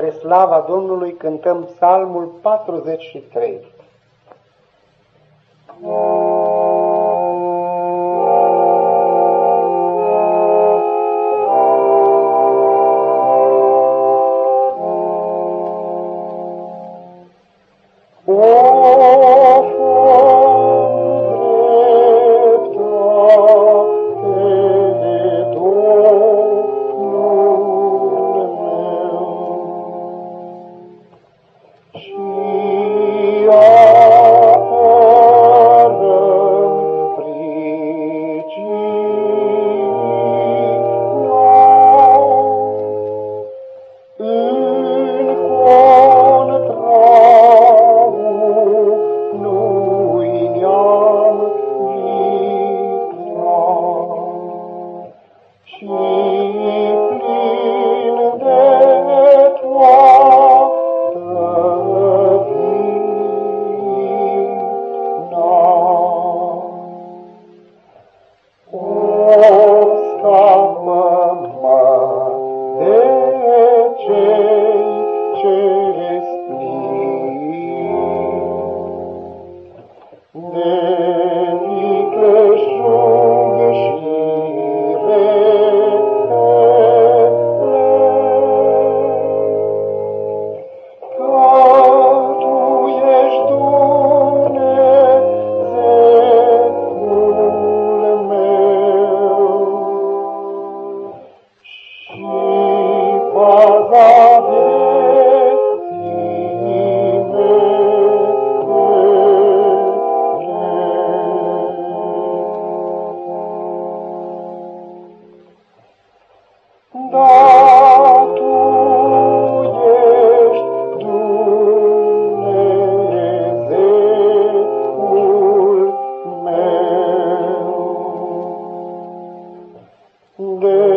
Spre slava Domnului cântăm psalmul 43. Oh. Sunday.